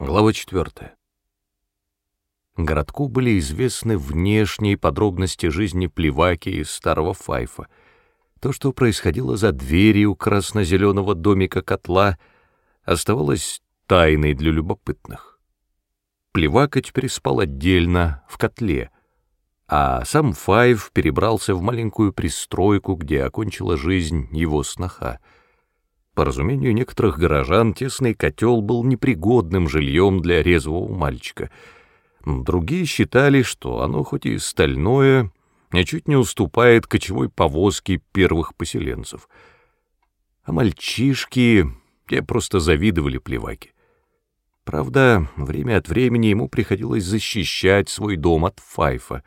Глава 4. Городку были известны внешние подробности жизни Плеваки и Старого Файфа. То, что происходило за дверью красно-зеленого домика котла, оставалось тайной для любопытных. Плевака теперь спал отдельно, в котле, а сам Файф перебрался в маленькую пристройку, где окончила жизнь его сноха — по разумению некоторых горожан, тесный котел был непригодным жильем для резвого мальчика. Другие считали, что оно хоть и стальное, ничуть не уступает кочевой повозке первых поселенцев. А мальчишки, те просто завидовали плеваки. Правда, время от времени ему приходилось защищать свой дом от Файфа.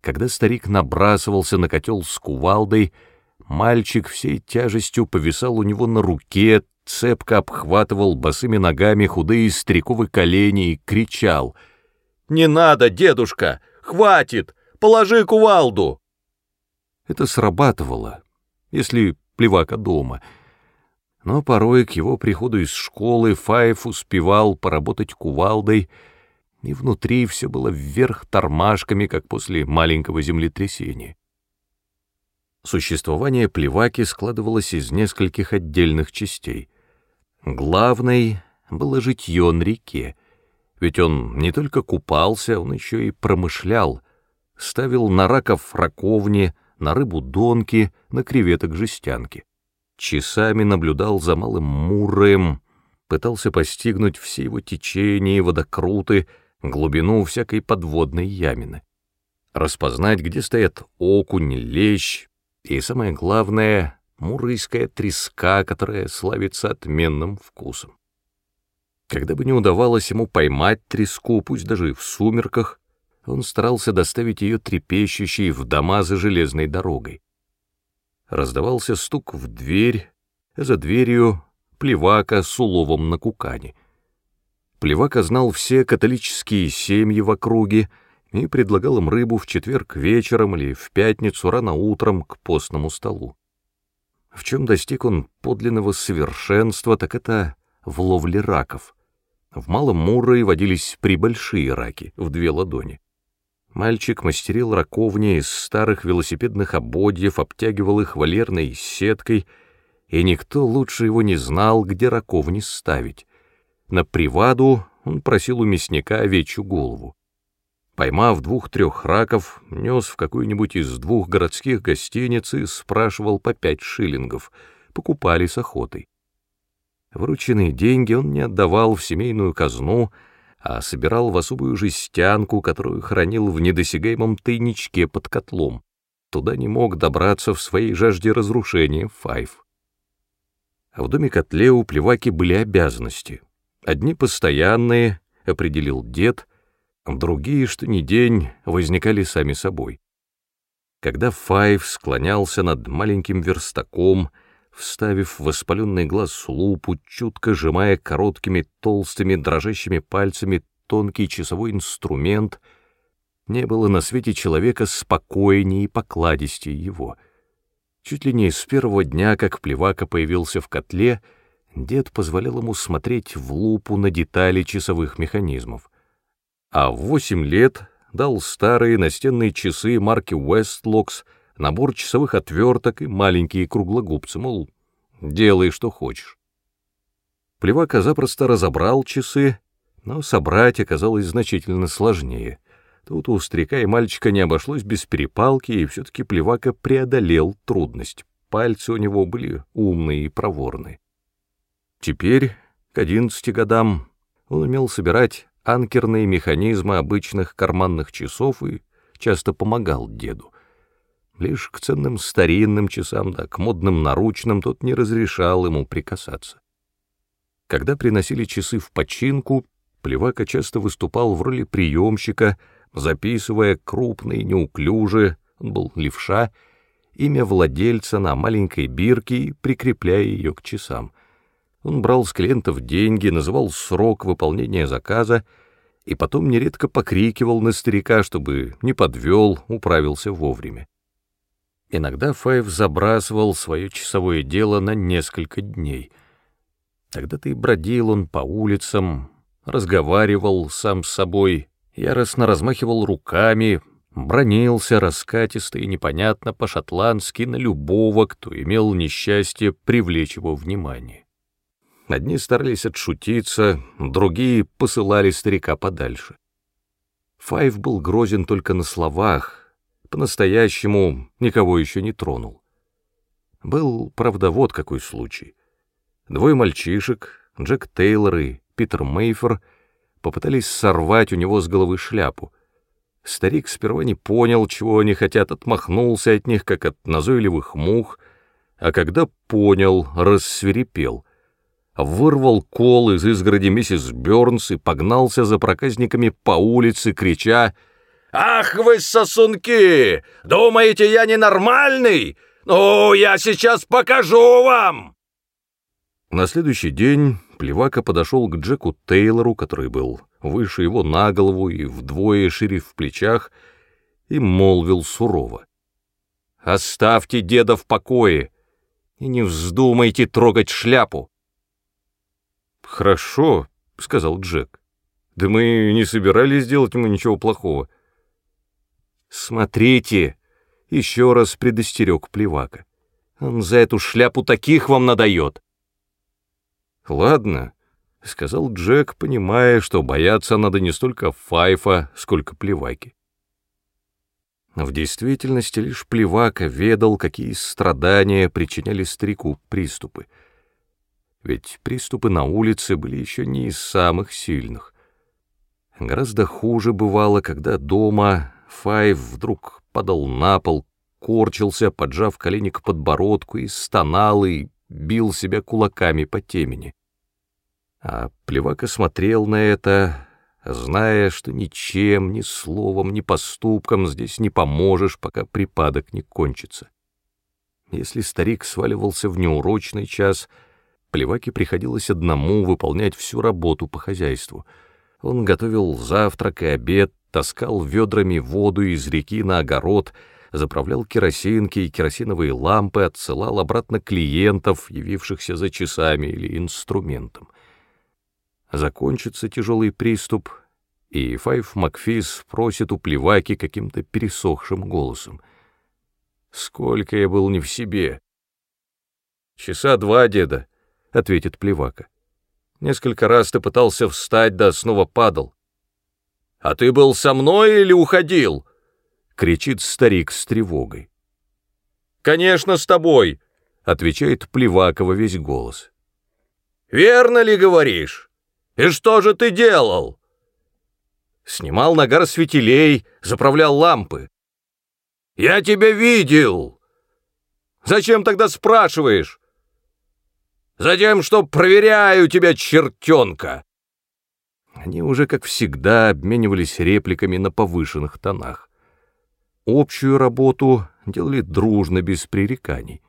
Когда старик набрасывался на котел с кувалдой, Мальчик всей тяжестью повисал у него на руке, цепко обхватывал босыми ногами худые стариковы колени и кричал. «Не надо, дедушка! Хватит! Положи кувалду!» Это срабатывало, если плевака дома. Но порой к его приходу из школы Фаев успевал поработать кувалдой, и внутри все было вверх тормашками, как после маленького землетрясения. Существование Плеваки складывалось из нескольких отдельных частей. Главной было житье на реке, ведь он не только купался, он еще и промышлял, ставил на раков раковни, на рыбу донки, на креветок жестянки. Часами наблюдал за малым мураем, пытался постигнуть все его течения, водокруты, глубину всякой подводной ямины. Распознать, где стоят окунь, лещ, и самое главное — мурыйская треска, которая славится отменным вкусом. Когда бы не удавалось ему поймать треску, пусть даже в сумерках, он старался доставить ее трепещущей в дома за железной дорогой. Раздавался стук в дверь, за дверью плевака с уловом на кукане. Плевака знал все католические семьи в округе, и предлагал им рыбу в четверг вечером или в пятницу рано утром к постному столу. В чем достиг он подлинного совершенства, так это в ловле раков. В Малом Мурре водились прибольшие раки в две ладони. Мальчик мастерил раковни из старых велосипедных ободьев, обтягивал их валерной сеткой, и никто лучше его не знал, где раковни ставить. На приваду он просил у мясника овечью голову. Поймав двух-трех раков, нес в какую-нибудь из двух городских гостиниц и спрашивал по пять шиллингов, покупали с охотой. Вырученные деньги он не отдавал в семейную казну, а собирал в особую жестянку, которую хранил в недосягаемом тайничке под котлом. Туда не мог добраться в своей жажде разрушения Файв. А в доме котле у плеваки были обязанности. Одни постоянные, определил дед — другие, что ни день, возникали сами собой. Когда Файв склонялся над маленьким верстаком, вставив в воспаленный глаз лупу, чутко сжимая короткими, толстыми, дрожащими пальцами тонкий часовой инструмент, не было на свете человека спокойнее и покладистее его. Чуть ли не с первого дня, как Плевака появился в котле, дед позволял ему смотреть в лупу на детали часовых механизмов а в восемь лет дал старые настенные часы марки Westlocks, набор часовых отверток и маленькие круглогубцы, мол, делай, что хочешь. Плевака запросто разобрал часы, но собрать оказалось значительно сложнее. Тут у старика и мальчика не обошлось без перепалки, и все-таки Плевака преодолел трудность. Пальцы у него были умные и проворные. Теперь, к одиннадцати годам, он умел собирать анкерные механизмы обычных карманных часов и часто помогал деду. Лишь к ценным старинным часам, да к модным наручным тот не разрешал ему прикасаться. Когда приносили часы в починку, Плевака часто выступал в роли приемщика, записывая крупно и неуклюже, он был левша, имя владельца на маленькой бирке и прикрепляя ее к часам — он брал с клиентов деньги, называл срок выполнения заказа и потом нередко покрикивал на старика, чтобы не подвел, управился вовремя. Иногда Файв забрасывал свое часовое дело на несколько дней. Тогда-то и бродил он по улицам, разговаривал сам с собой, яростно размахивал руками, бронился раскатисто и непонятно по-шотландски на любого, кто имел несчастье привлечь его внимание. Одни старались отшутиться, другие посылали старика подальше. Файв был грозен только на словах, по-настоящему никого еще не тронул. Был, правда, вот какой случай. Двое мальчишек, Джек Тейлор и Питер Мейфер, попытались сорвать у него с головы шляпу. Старик сперва не понял, чего они хотят, отмахнулся от них, как от назойливых мух, а когда понял, рассверепел. Вырвал кол из изгороди миссис Бёрнс и погнался за проказниками по улице, крича «Ах вы сосунки! Думаете, я ненормальный? Ну, я сейчас покажу вам!» На следующий день Плевака подошел к Джеку Тейлору, который был выше его на голову и вдвое шире в плечах, и молвил сурово. «Оставьте деда в покое и не вздумайте трогать шляпу!» «Хорошо», — сказал Джек. «Да мы не собирались делать ему ничего плохого». «Смотрите!» — еще раз предостерег Плевака. «Он за эту шляпу таких вам надает!» «Ладно», — сказал Джек, понимая, что бояться надо не столько Файфа, сколько Плеваки. В действительности лишь Плевака ведал, какие страдания причиняли старику приступы. Ведь приступы на улице были еще не из самых сильных. Гораздо хуже бывало, когда дома Файв вдруг падал на пол, корчился, поджав колени к подбородку, и стонал, и бил себя кулаками по темени. А Плевака смотрел на это, зная, что ничем, ни словом, ни поступком здесь не поможешь, пока припадок не кончится. Если старик сваливался в неурочный час, Плеваке приходилось одному выполнять всю работу по хозяйству. Он готовил завтрак и обед, таскал ведрами воду из реки на огород — заправлял керосинки и керосиновые лампы, отсылал обратно клиентов, явившихся за часами или инструментом. Закончится тяжелый приступ, и Файф Макфис просит у плеваки каким-то пересохшим голосом. «Сколько я был не в себе!» «Часа два, деда», — ответит плевака. «Несколько раз ты пытался встать, да снова падал». «А ты был со мной или уходил?» — кричит старик с тревогой. «Конечно, с тобой!» — отвечает Плевакова весь голос. «Верно ли говоришь? И что же ты делал?» Снимал нагар светилей, заправлял лампы. «Я тебя видел!» «Зачем тогда спрашиваешь?» «Затем, что проверяю тебя, чертенка!» Они уже, как всегда, обменивались репликами на повышенных тонах. Общую работу делали дружно, без пререканий.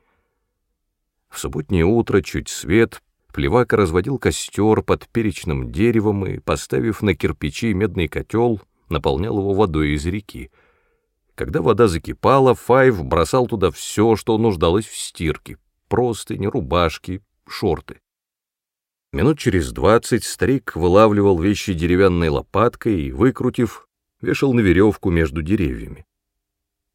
В субботнее утро, чуть свет, Плевака разводил костер под перечным деревом и, поставив на кирпичи медный котел, наполнял его водой из реки. Когда вода закипала, Файв бросал туда все, что нуждалось в стирке — простыни, рубашки, шорты. Минут через двадцать старик вылавливал вещи деревянной лопаткой и, выкрутив, вешал на веревку между деревьями.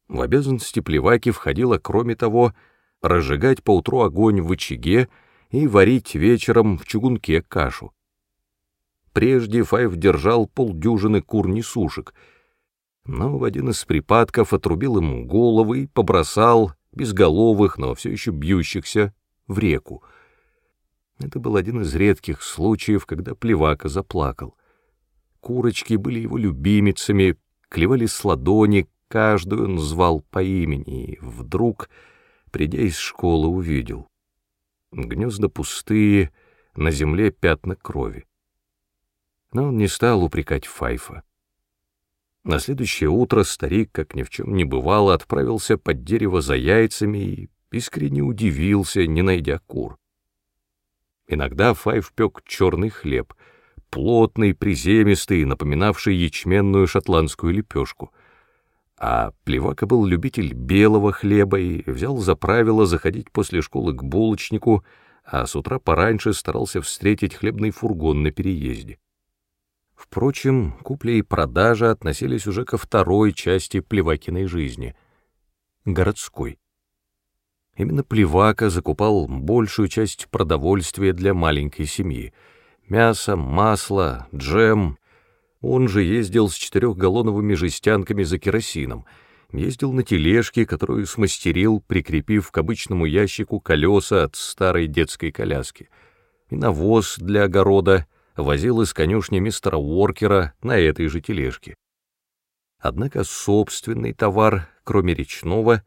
В обязанности плеваки входило, кроме того, разжигать поутру огонь в очаге и варить вечером в чугунке кашу. Прежде Файв держал полдюжины кур-несушек, но в один из припадков отрубил ему головы и побросал безголовых, но все еще бьющихся, в реку. Это был один из редких случаев, когда плевака заплакал. Курочки были его любимицами, клевали с ладони, Каждую он звал по имени, и вдруг, придя из школы, увидел. Гнезда пустые, на земле пятна крови. Но он не стал упрекать Файфа. На следующее утро старик, как ни в чем не бывало, отправился под дерево за яйцами и искренне удивился, не найдя кур. Иногда Файф пек черный хлеб, плотный, приземистый, напоминавший ячменную шотландскую лепешку — а Плевака был любитель белого хлеба и взял за правило заходить после школы к булочнику, а с утра пораньше старался встретить хлебный фургон на переезде. Впрочем, купля и продажа относились уже ко второй части Плевакиной жизни — городской. Именно Плевака закупал большую часть продовольствия для маленькой семьи — мясо, масло, джем. Он же ездил с четырехгаллоновыми жестянками за керосином, ездил на тележке, которую смастерил, прикрепив к обычному ящику колеса от старой детской коляски, и навоз для огорода — возил из конюшни мистера Уоркера на этой же тележке. Однако собственный товар, кроме речного,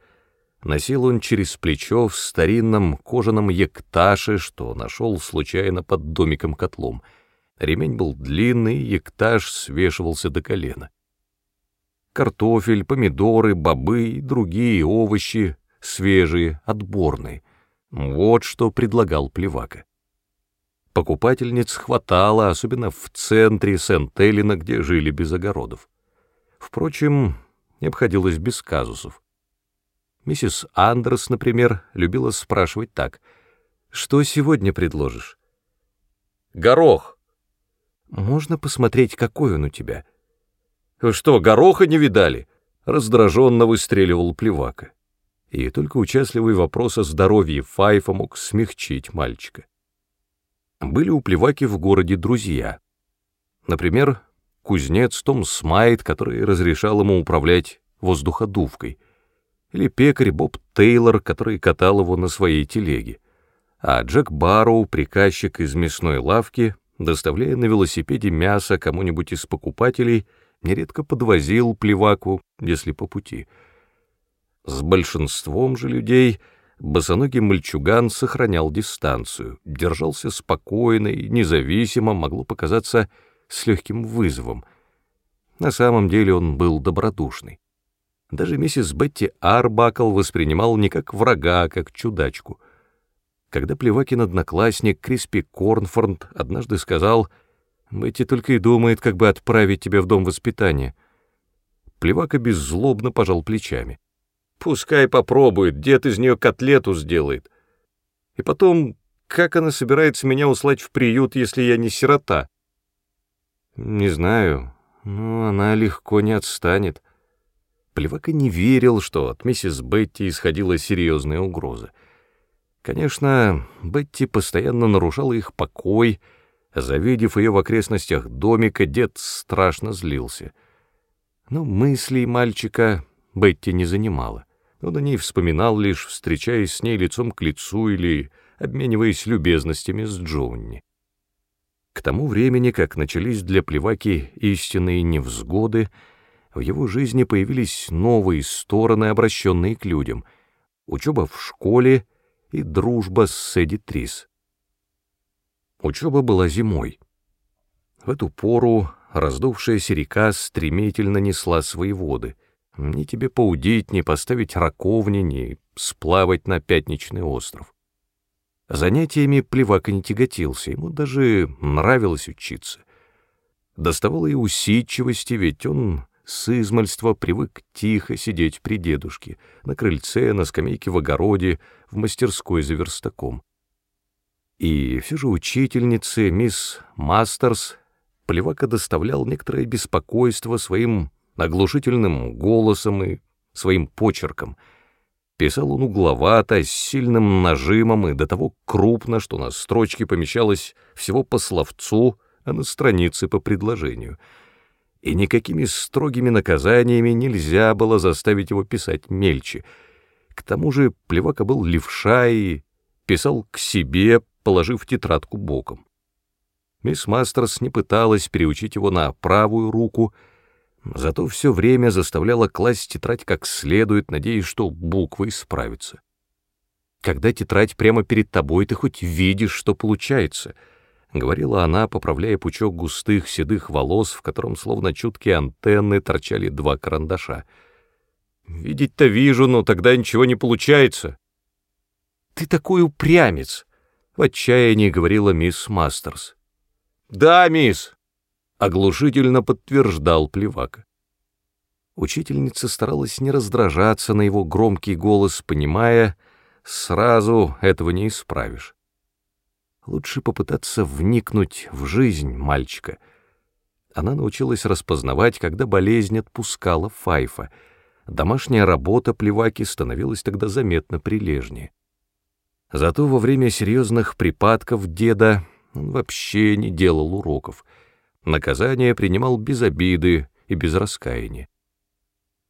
носил он через плечо в старинном кожаном екташе, что нашел случайно под домиком-котлом. Ремень был длинный, ектаж свешивался до колена. Картофель, помидоры, бобы и другие овощи, свежие, отборные. Вот что предлагал Плевака. Покупательниц хватало, особенно в центре Сент-Эллина, где жили без огородов. Впрочем, не обходилось без казусов. Миссис Андерс, например, любила спрашивать так. «Что сегодня предложишь?» «Горох!» «Можно посмотреть, какой он у тебя?» «Вы что, гороха не видали?» Раздраженно выстреливал плевака. И только участливый вопрос о здоровье Файфа мог смягчить мальчика были у Плеваки в городе друзья. Например, кузнец Том Смайт, который разрешал ему управлять воздуходувкой, или пекарь Боб Тейлор, который катал его на своей телеге, а Джек Барроу, приказчик из мясной лавки, доставляя на велосипеде мясо кому-нибудь из покупателей, нередко подвозил Плеваку, если по пути. С большинством же людей — босоногий мальчуган сохранял дистанцию, держался спокойно и независимо, могло показаться с легким вызовом. На самом деле он был добродушный. Даже миссис Бетти Арбакл воспринимал не как врага, а как чудачку. Когда Плевакин одноклассник Криспи Корнфорд однажды сказал «Бетти только и думает, как бы отправить тебя в дом воспитания», Плевака беззлобно пожал плечами. Пускай попробует, дед из нее котлету сделает. И потом, как она собирается меня услать в приют, если я не сирота? Не знаю, но она легко не отстанет. Плевака не верил, что от миссис Бетти исходила серьезная угроза. Конечно, Бетти постоянно нарушала их покой, завидев ее в окрестностях домика, дед страшно злился. Но мыслей мальчика Бетти не занимала. Он о ней вспоминал лишь, встречаясь с ней лицом к лицу или обмениваясь любезностями с Джонни. К тому времени, как начались для Плеваки истинные невзгоды, в его жизни появились новые стороны, обращенные к людям — учеба в школе и дружба с Сэдди Трис. Учеба была зимой. В эту пору раздувшаяся река стремительно несла свои воды — ни тебе поудить, ни поставить раковни, ни сплавать на пятничный остров. Занятиями Плевака не тяготился, ему даже нравилось учиться. Доставало и усидчивости, ведь он с измальства привык тихо сидеть при дедушке, на крыльце, на скамейке в огороде, в мастерской за верстаком. И все же учительнице, мисс Мастерс, Плевака доставлял некоторое беспокойство своим оглушительным голосом и своим почерком. Писал он угловато, с сильным нажимом и до того крупно, что на строчке помещалось всего по словцу, а на странице по предложению. И никакими строгими наказаниями нельзя было заставить его писать мельче. К тому же Плевака был левша и писал к себе, положив тетрадку боком. Мисс Мастерс не пыталась переучить его на правую руку — Зато все время заставляла класть тетрадь как следует, надеясь, что буквы исправятся. «Когда тетрадь прямо перед тобой, ты хоть видишь, что получается», — говорила она, поправляя пучок густых седых волос, в котором словно чуткие антенны торчали два карандаша. «Видеть-то вижу, но тогда ничего не получается». «Ты такой упрямец!» — в отчаянии говорила мисс Мастерс. «Да, мисс!» оглушительно подтверждал Плевака. Учительница старалась не раздражаться на его громкий голос, понимая, сразу этого не исправишь. Лучше попытаться вникнуть в жизнь мальчика. Она научилась распознавать, когда болезнь отпускала Файфа. Домашняя работа плеваки становилась тогда заметно прилежнее. Зато во время серьезных припадков деда он вообще не делал уроков. Наказание принимал без обиды и без раскаяния.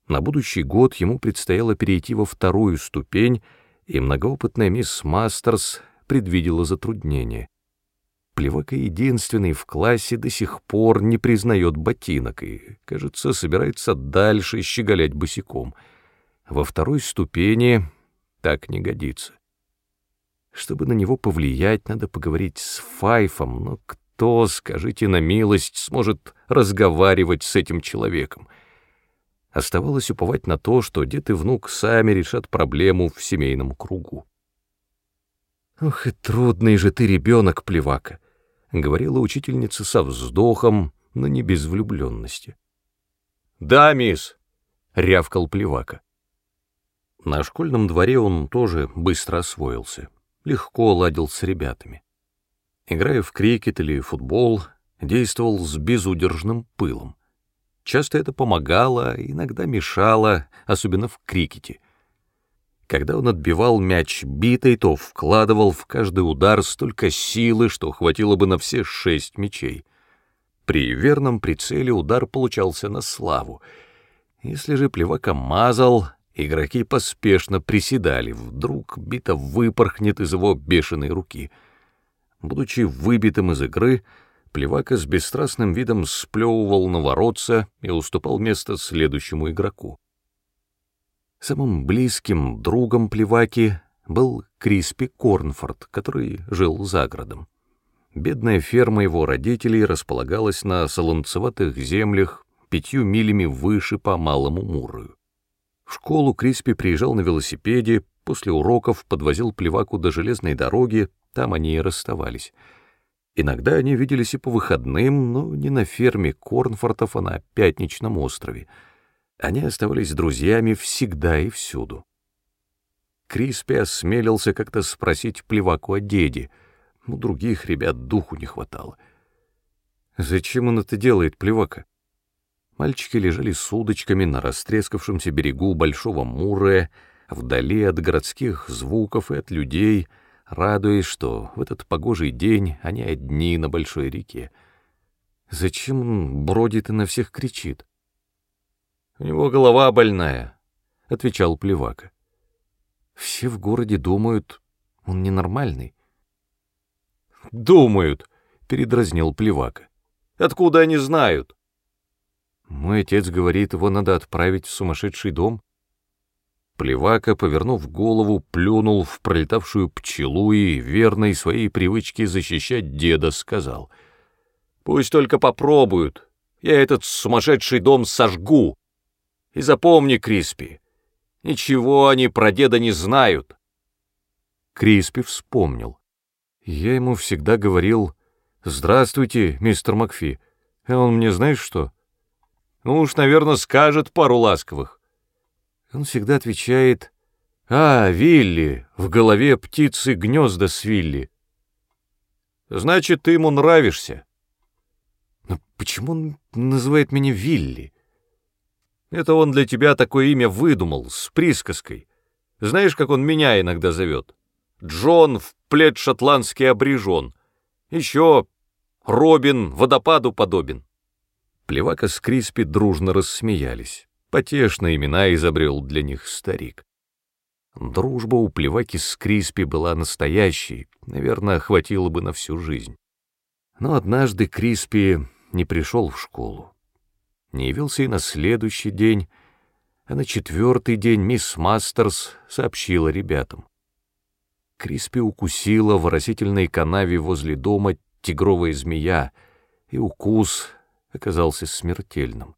На будущий год ему предстояло перейти во вторую ступень, и многоопытная мисс Мастерс предвидела затруднение. Плевака единственный в классе до сих пор не признает ботинок и, кажется, собирается дальше щеголять босиком. Во второй ступени так не годится. Чтобы на него повлиять, надо поговорить с Файфом, но кто, скажите на милость, сможет разговаривать с этим человеком? Оставалось уповать на то, что дед и внук сами решат проблему в семейном кругу. «Ох и трудный же ты ребенок, плевака!» — говорила учительница со вздохом, но не без влюбленности. «Да, мисс!» — рявкал плевака. На школьном дворе он тоже быстро освоился, легко ладил с ребятами. Играя в крикет или футбол, действовал с безудержным пылом. Часто это помогало, иногда мешало, особенно в крикете. Когда он отбивал мяч битой, то вкладывал в каждый удар столько силы, что хватило бы на все шесть мячей. При верном прицеле удар получался на славу. Если же плевака мазал, игроки поспешно приседали, вдруг бита выпорхнет из его бешеной руки. Будучи выбитым из игры, Плевака с бесстрастным видом сплевывал на воротца и уступал место следующему игроку. Самым близким другом Плеваки был Криспи Корнфорд, который жил за городом. Бедная ферма его родителей располагалась на солонцеватых землях пятью милями выше по Малому Мурою. В школу Криспи приезжал на велосипеде, после уроков подвозил Плеваку до железной дороги, там они и расставались. Иногда они виделись и по выходным, но не на ферме Корнфортов, а на Пятничном острове — они оставались друзьями всегда и всюду. Криспи осмелился как-то спросить плеваку о деде. У других ребят духу не хватало. «Зачем он это делает, плевака?» Мальчики лежали с удочками на растрескавшемся берегу Большого Муре, вдали от городских звуков и от людей, радуясь, что в этот погожий день они одни на большой реке. Зачем он бродит и на всех кричит? У него голова больная, — отвечал Плевака. Все в городе думают, он ненормальный. Думают, — передразнил Плевака. Откуда они знают? Мой отец говорит, его надо отправить в сумасшедший дом. Плевака, повернув голову, плюнул в пролетавшую пчелу и, верной своей привычке защищать деда, сказал. «Пусть только попробуют. Я этот сумасшедший дом сожгу. И запомни, Криспи, ничего они про деда не знают. Криспи вспомнил. Я ему всегда говорил «Здравствуйте, мистер Макфи». А он мне знаешь что? Ну уж, наверное, скажет пару ласковых. Он всегда отвечает «А, Вилли, в голове птицы гнезда свилли». Значит, ты ему нравишься. Но почему он называет меня Вилли? Это он для тебя такое имя выдумал, с присказкой. Знаешь, как он меня иногда зовет? Джон в плед шотландский обрежен. Еще Робин водопаду подобен. Плевака с Криспи дружно рассмеялись. Потешные имена изобрел для них старик. Дружба у Плеваки с Криспи была настоящей, наверное, хватило бы на всю жизнь. Но однажды Криспи не пришел в школу не явился и на следующий день, а на четвертый день мисс Мастерс сообщила ребятам. Криспи укусила в растительной канаве возле дома тигровая змея, и укус оказался смертельным.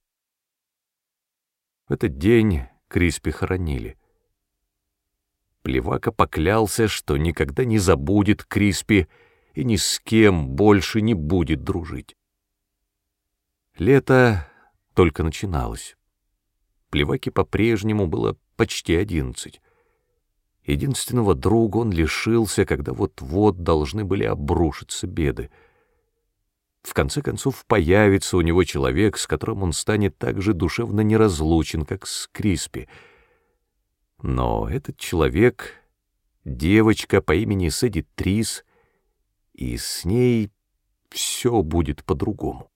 В этот день Криспи хоронили. Плевака поклялся, что никогда не забудет Криспи и ни с кем больше не будет дружить. Лето только начиналось. Плеваке по-прежнему было почти одиннадцать. Единственного друга он лишился, когда вот-вот должны были обрушиться беды. в конце концов появится у него человек, с которым он станет так же душевно неразлучен, как с Криспи. Но этот человек — девочка по имени Сэдди Трис, и с ней все будет по-другому.